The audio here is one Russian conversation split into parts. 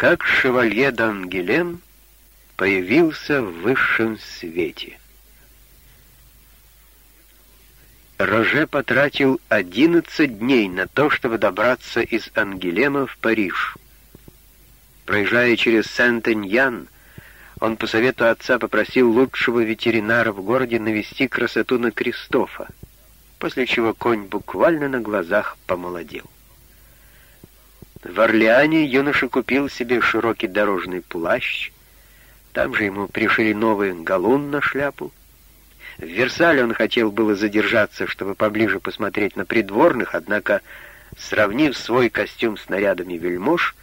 как шевалье Дангелем появился в высшем свете. Роже потратил 11 дней на то, чтобы добраться из Ангелема в Париж. Проезжая через Сент-Эньян, он по совету отца попросил лучшего ветеринара в городе навести красоту на Кристофа, после чего конь буквально на глазах помолодел. В Орлеане юноша купил себе широкий дорожный плащ, там же ему пришили новый галун на шляпу, в Версале он хотел было задержаться, чтобы поближе посмотреть на придворных, однако, сравнив свой костюм с нарядами вельмож,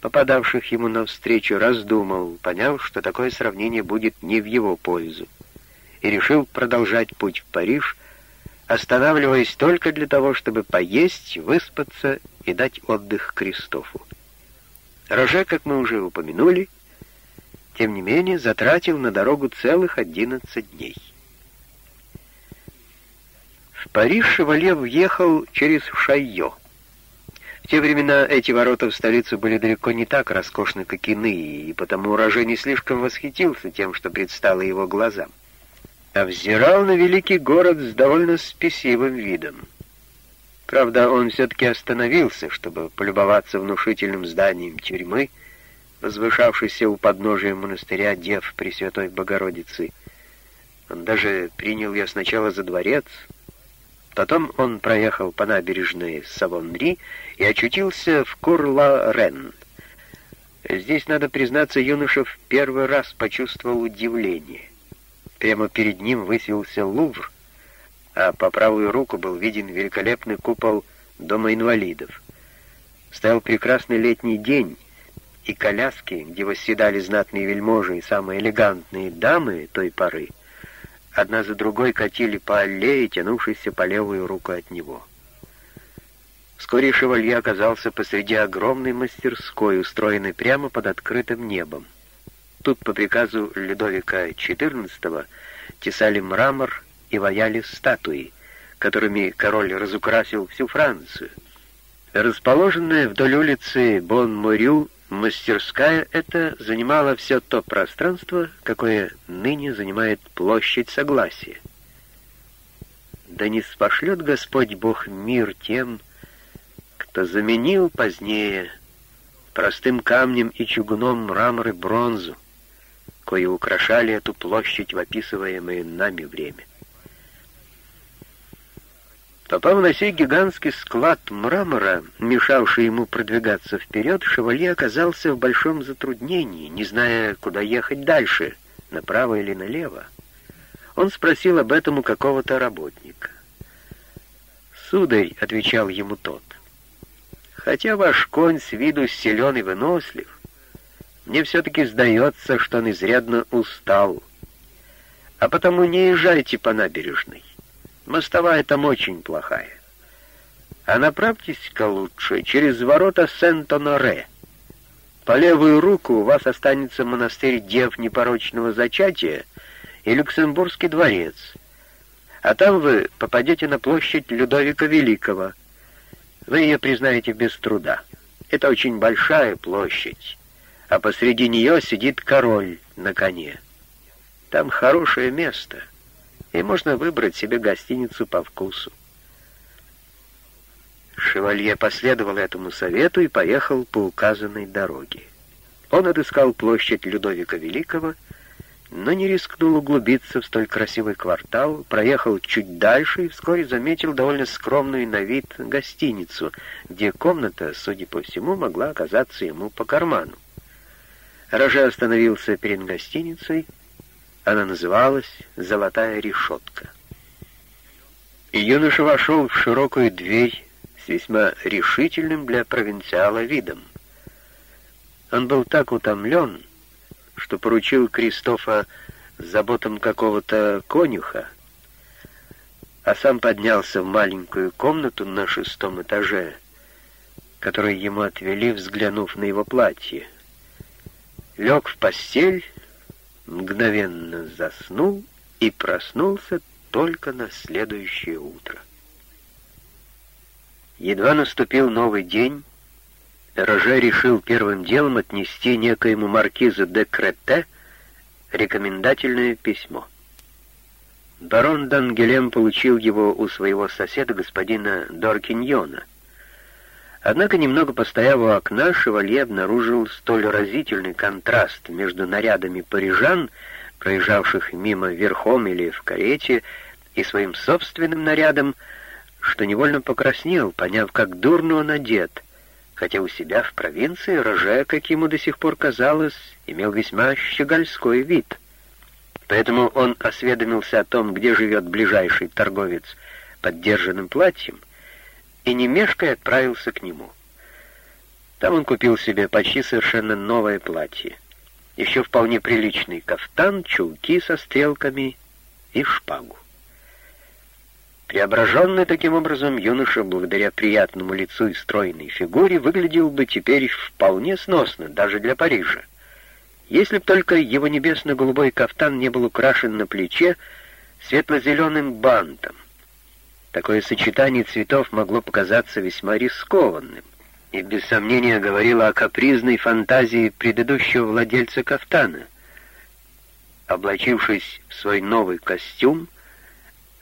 попадавших ему навстречу, раздумал, поняв, что такое сравнение будет не в его пользу, и решил продолжать путь в Париж, останавливаясь только для того, чтобы поесть, выспаться и дать отдых Кристофу. Роже, как мы уже упомянули, тем не менее затратил на дорогу целых одиннадцать дней. В Париж Шевалье въехал через Шайо. В те времена эти ворота в столицу были далеко не так роскошны, как иные, и потому Роже не слишком восхитился тем, что предстало его глазам, а взирал на великий город с довольно спесивым видом. Правда, он все-таки остановился, чтобы полюбоваться внушительным зданием тюрьмы, возвышавшейся у подножия монастыря Дев Пресвятой Богородицы. Он даже принял ее сначала за дворец — Потом он проехал по набережной Савонри и очутился в Курла-Рен. Здесь, надо признаться, юноша в первый раз почувствовал удивление. Прямо перед ним высился Лувр, а по правую руку был виден великолепный купол Дома инвалидов. Стоял прекрасный летний день, и коляски, где восседали знатные вельможи и самые элегантные дамы той поры, одна за другой катили по аллее, тянувшейся по левую руку от него. Вскоре шевалье оказался посреди огромной мастерской, устроенной прямо под открытым небом. Тут по приказу Людовика XIV тесали мрамор и ваяли статуи, которыми король разукрасил всю Францию. Расположенная вдоль улицы Бон-Морю Мастерская эта занимала все то пространство, какое ныне занимает площадь Согласия. Да не спошлет Господь Бог мир тем, кто заменил позднее простым камнем и чугуном мрамор и бронзу, кои украшали эту площадь в описываемое нами время. Попав на сей гигантский склад мрамора, мешавший ему продвигаться вперед, шевалье оказался в большом затруднении, не зная, куда ехать дальше, направо или налево. Он спросил об этом у какого-то работника. «Сударь», — отвечал ему тот, — «хотя ваш конь с виду силен и вынослив, мне все-таки сдается, что он изрядно устал, а потому не езжайте по набережной. Мостовая там очень плохая. А направьтесь-ка лучше через ворота Сент-Оноре. По левую руку у вас останется монастырь Дев Непорочного Зачатия и Люксембургский дворец. А там вы попадете на площадь Людовика Великого. Вы ее признаете без труда. Это очень большая площадь, а посреди нее сидит король на коне. Там хорошее место — и можно выбрать себе гостиницу по вкусу. Шевалье последовал этому совету и поехал по указанной дороге. Он отыскал площадь Людовика Великого, но не рискнул углубиться в столь красивый квартал, проехал чуть дальше и вскоре заметил довольно скромную на вид гостиницу, где комната, судя по всему, могла оказаться ему по карману. Роже остановился перед гостиницей, она называлась «Золотая решетка». И юноша вошел в широкую дверь с весьма решительным для провинциала видом. Он был так утомлен, что поручил Кристофа заботам какого-то конюха, а сам поднялся в маленькую комнату на шестом этаже, которую ему отвели, взглянув на его платье. Лег в постель мгновенно заснул и проснулся только на следующее утро. Едва наступил новый день, Роже решил первым делом отнести некоему маркизу де Крете рекомендательное письмо. Барон Дангелем получил его у своего соседа, господина Доркиньона. Однако, немного постояв у окна, шевалье обнаружил столь разительный контраст между нарядами парижан, проезжавших мимо верхом или в карете, и своим собственным нарядом, что невольно покраснел, поняв, как дурно он одет, хотя у себя в провинции Роже, как ему до сих пор казалось, имел весьма щегольской вид. Поэтому он осведомился о том, где живет ближайший торговец поддержанным платьем, и не мешкая отправился к нему. Там он купил себе почти совершенно новое платье, еще вполне приличный кафтан, чулки со стрелками и шпагу. Преображенный таким образом, юноша, благодаря приятному лицу и стройной фигуре, выглядел бы теперь вполне сносно, даже для Парижа. Если б только его небесно-голубой кафтан не был украшен на плече светло-зеленым бантом. Такое сочетание цветов могло показаться весьма рискованным и без сомнения говорило о капризной фантазии предыдущего владельца кафтана. Облачившись в свой новый костюм,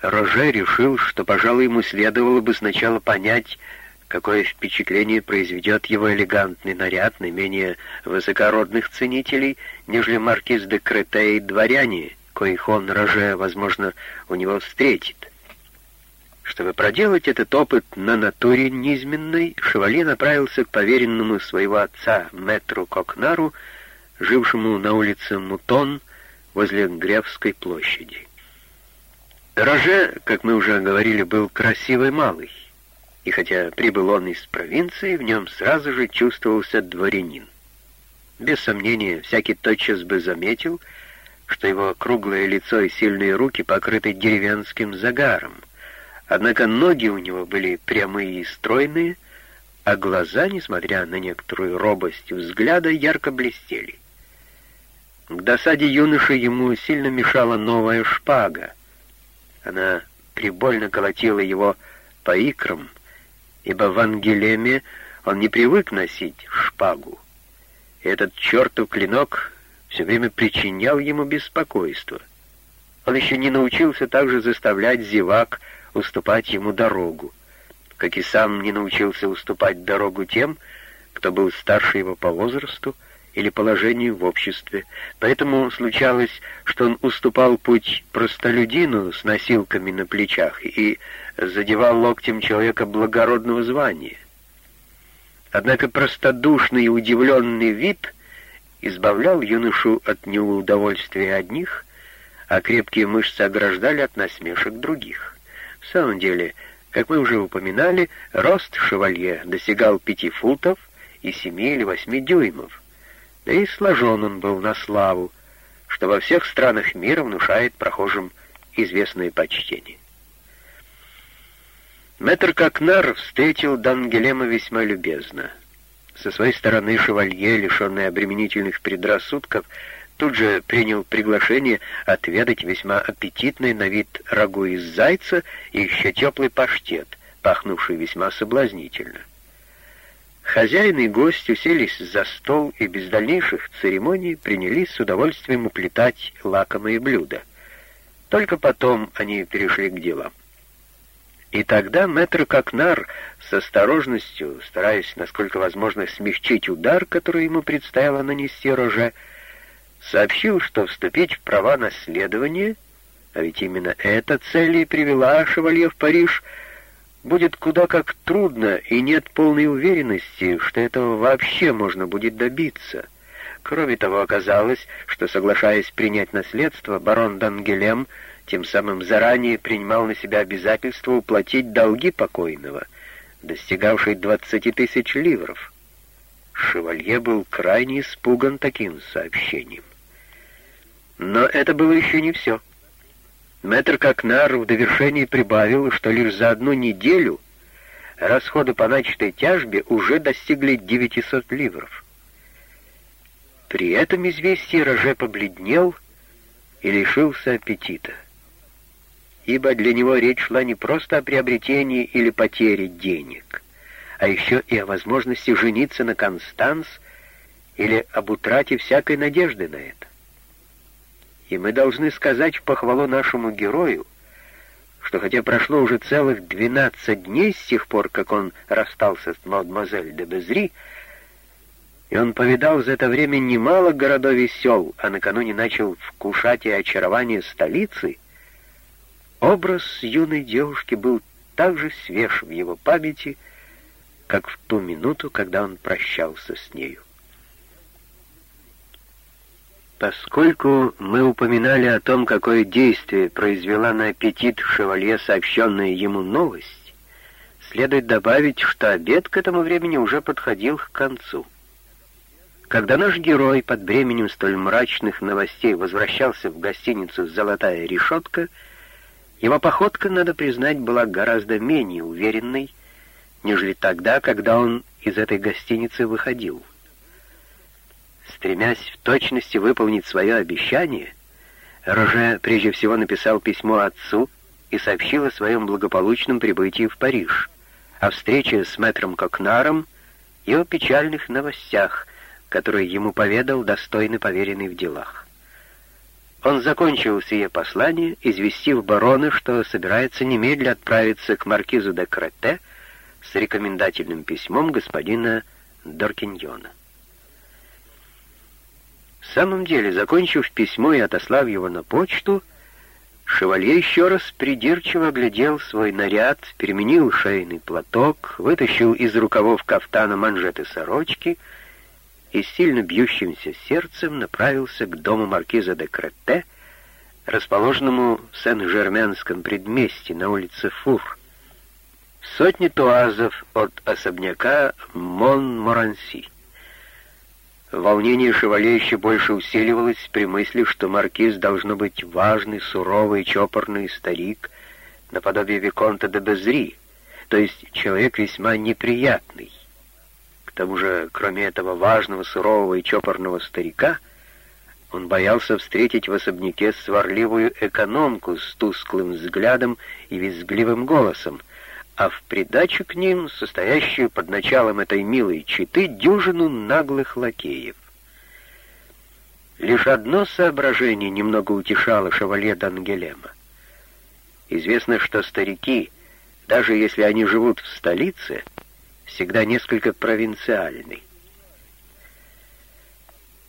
Роже решил, что, пожалуй, ему следовало бы сначала понять, какое впечатление произведет его элегантный наряд на менее высокородных ценителей, нежели маркиз де Крете и дворяне, коих он, Роже, возможно, у него встретит. Чтобы проделать этот опыт на натуре низменной, Шевали направился к поверенному своего отца, мэтру Кокнару, жившему на улице Мутон возле Гревской площади. Роже, как мы уже говорили, был красивый малый, и хотя прибыл он из провинции, в нем сразу же чувствовался дворянин. Без сомнения, всякий тотчас бы заметил, что его круглое лицо и сильные руки покрыты деревенским загаром, однако ноги у него были прямые и стройные, а глаза, несмотря на некоторую робость взгляда, ярко блестели. К досаде юноши ему сильно мешала новая шпага, она прибольно колотила его по икрам, ибо в Ангелеме он не привык носить шпагу. И этот чертов клинок все время причинял ему беспокойство. Он еще не научился также заставлять зевак уступать ему дорогу, как и сам не научился уступать дорогу тем, кто был старше его по возрасту, или положению в обществе, поэтому случалось, что он уступал путь простолюдину с носилками на плечах и задевал локтем человека благородного звания. Однако простодушный и удивленный вид избавлял юношу от неудовольствия одних, а крепкие мышцы ограждали от насмешек других. В самом деле, как мы уже упоминали, рост шевалье достигал пяти футов и семи или восьми дюймов, да и сложен он был на славу, что во всех странах мира внушает прохожим известное почтение. Мэтр Кокнар встретил Дангелема весьма любезно. Со своей стороны шевалье, лишенный обременительных предрассудков, тут же принял приглашение отведать весьма аппетитный на вид рагу из зайца и еще теплый паштет, пахнувший весьма соблазнительно. Хозяин и гость уселись за стол и без дальнейших церемоний принялись с удовольствием уплетать лакомые блюда. Только потом они перешли к делам. И тогда мэтр Кокнар с осторожностью, стараясь, насколько возможно, смягчить удар, который ему предстояло нанести Роже, сообщил, что вступить в права наследования, а ведь именно эта цель и привела шевалье в Париж, — будет куда как трудно, и нет полной уверенности, что этого вообще можно будет добиться. Кроме того, оказалось, что, соглашаясь принять наследство, барон Дангелем тем самым заранее принимал на себя обязательство уплатить долги покойного, достигавшие двадцати тысяч ливров. Шевалье был крайне испуган таким сообщением. Но это было еще не все. Мэтр Кокнар в довершении прибавил, что лишь за одну неделю расходы по начатой тяжбе уже достигли 900 ливров. При этом известие Роже побледнел и лишился аппетита, ибо для него речь шла не просто о приобретении или потере денег, а еще и о возможности жениться на Констанс или об утрате всякой надежды на это. И мы должны сказать в похвалу нашему герою, что хотя прошло уже целых двенадцать дней с тех пор, как он расстался с мадемуазель де Безри, и он повидал за это время немало городов и сел, а накануне начал вкушать и очарование столицы, образ юной девушки был так же свеж в его памяти, как в ту минуту, когда он прощался с нею. Поскольку мы упоминали о том, какое действие произвела на аппетит шевалье сообщенная ему новость, следует добавить, что обед к этому времени уже подходил к концу. Когда наш герой под бременем столь мрачных новостей возвращался в гостиницу «Золотая решетка», его походка, надо признать, была гораздо менее уверенной, нежели тогда, когда он из этой гостиницы выходил. Стремясь в точности выполнить свое обещание, Роже прежде всего написал письмо отцу и сообщил о своем благополучном прибытии в Париж, о встрече с мэтром Кокнаром и о печальных новостях, которые ему поведал достойный поверенный в делах. Он закончил сие послание, известив барона, что собирается немедля отправиться к маркизу де Крете с рекомендательным письмом господина Доркиньона. В самом деле, закончив письмо и отослав его на почту, Шевалье еще раз придирчиво оглядел свой наряд, переменил шейный платок, вытащил из рукавов кафтана манжеты сорочки и сильно бьющимся сердцем направился к дому маркиза де Кретте, расположенному в Сен-Жерменском предместье на улице Фур, сотни туазов от особняка Мон-Моранси. Волнение шевале еще больше усиливалось при мысли, что маркиз должно быть важный, суровый, чопорный старик, наподобие Виконта де Безри, то есть человек весьма неприятный. К тому же, кроме этого важного, сурового и чопорного старика, он боялся встретить в особняке сварливую экономку с тусклым взглядом и визгливым голосом, а в придачу к ним, состоящую под началом этой милой читы, дюжину наглых лакеев. Лишь одно соображение немного утешало шевале Дангелема. Известно, что старики, даже если они живут в столице, всегда несколько провинциальны.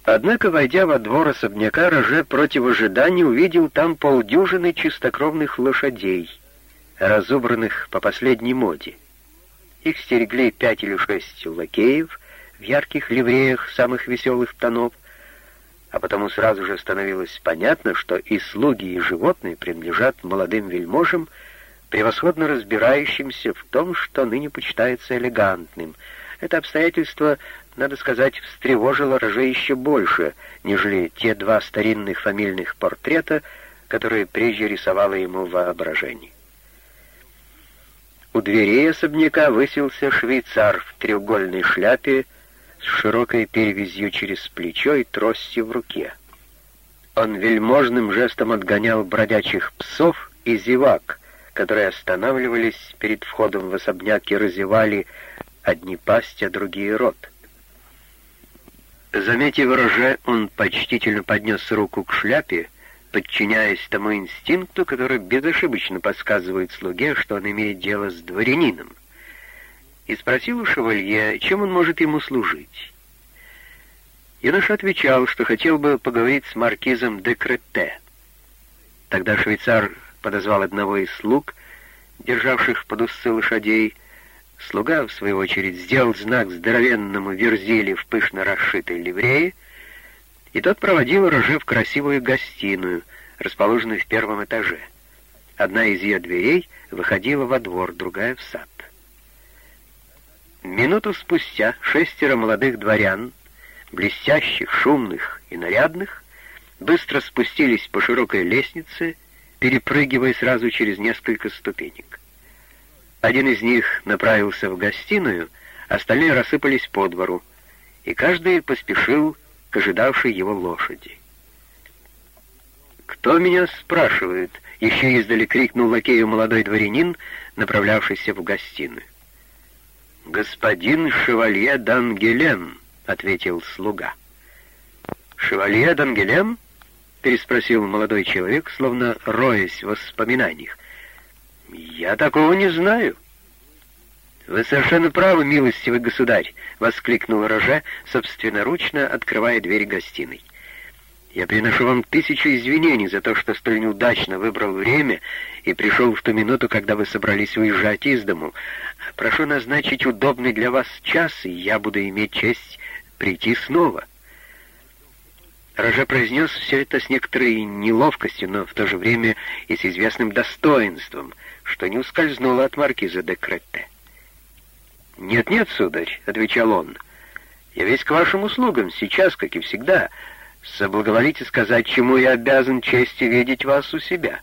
Однако, войдя во двор особняка, Роже против ожидания увидел там полдюжины чистокровных лошадей — разобранных по последней моде. Их стерегли пять или шесть лакеев в ярких ливреях самых веселых тонов, а потому сразу же становилось понятно, что и слуги, и животные принадлежат молодым вельможам, превосходно разбирающимся в том, что ныне почитается элегантным. Это обстоятельство, надо сказать, встревожило Роже еще больше, нежели те два старинных фамильных портрета, которые прежде рисовало ему воображение. У дверей особняка высился швейцар в треугольной шляпе с широкой перевязью через плечо и тростью в руке. Он вельможным жестом отгонял бродячих псов и зевак, которые останавливались перед входом в особняк и разевали одни пасть, а другие рот. Заметив роже, он почтительно поднес руку к шляпе, подчиняясь тому инстинкту, который безошибочно подсказывает слуге, что он имеет дело с дворянином, и спросил у шевалье, чем он может ему служить. Юноша отвечал, что хотел бы поговорить с маркизом де Крете. Тогда швейцар подозвал одного из слуг, державших под узцы лошадей. Слуга, в свою очередь, сделал знак здоровенному верзиле в пышно расшитой ливрее, и тот проводил Роже в красивую гостиную, расположенную в первом этаже. Одна из ее дверей выходила во двор, другая — в сад. Минуту спустя шестеро молодых дворян, блестящих, шумных и нарядных, быстро спустились по широкой лестнице, перепрыгивая сразу через несколько ступенек. Один из них направился в гостиную, остальные рассыпались по двору, и каждый поспешил ожидавшей его лошади. «Кто меня спрашивает?» — еще издали крикнул лакею молодой дворянин, направлявшийся в гостиную. «Господин Шевалье Дангелем», — ответил слуга. «Шевалье Дангелем?» — переспросил молодой человек, словно роясь в воспоминаниях. «Я такого не знаю». «Вы совершенно правы, милостивый государь!» — воскликнул Роже, собственноручно открывая дверь гостиной. «Я приношу вам тысячу извинений за то, что столь неудачно выбрал время и пришел в ту минуту, когда вы собрались уезжать из дому. Прошу назначить удобный для вас час, и я буду иметь честь прийти снова». Роже произнес все это с некоторой неловкостью, но в то же время и с известным достоинством, что не ускользнуло от маркиза де Кретте. «Нет-нет, сударь», — отвечал он, — «я весь к вашим услугам, сейчас, как и всегда. Соблаговолите сказать, чему я обязан чести видеть вас у себя».